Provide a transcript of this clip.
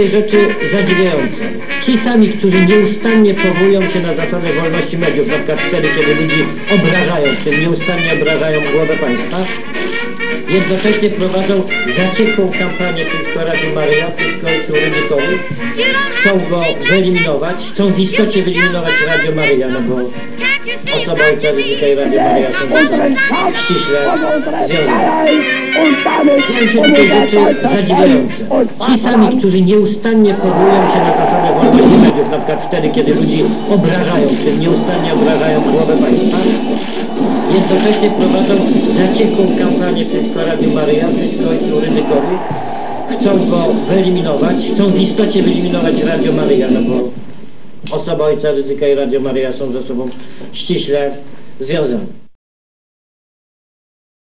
tutaj rzeczy zadziwiające. Ci sami, którzy nieustannie powołują się na zasadę wolności mediów, na przykład wtedy, kiedy ludzi obrażają, w tym nieustannie obrażają głowę państwa, jednocześnie prowadzą zaciekłą kampanię przeciwko Radiu Maryja, przeciwko ojcu Rydzykowi. Chcą go wyeliminować, chcą w istocie wyeliminować Radio Maryja, no bo osoba ojca Rydzyka i Radio Maryja są ze sobą ściśle związane. Dzieją się tutaj rzeczy zadziwiające. Ci sami, którzy nieustannie powołują się na zasadę wolności mediów, na przykład wtedy, kiedy ludzi obrażają, w tym nieustannie obrażają głowę państwa, jednocześnie prowadzą zaciekłą kampanię przeciwko Radiu Maryja, przeciwko ojcu Rydzykowi. Chcą go wyeliminować, chcą w istocie wyeliminować Radio Maryja, no bo osoba ojca Rydzyka i Radio Maryja są ze sobą ściśle związane.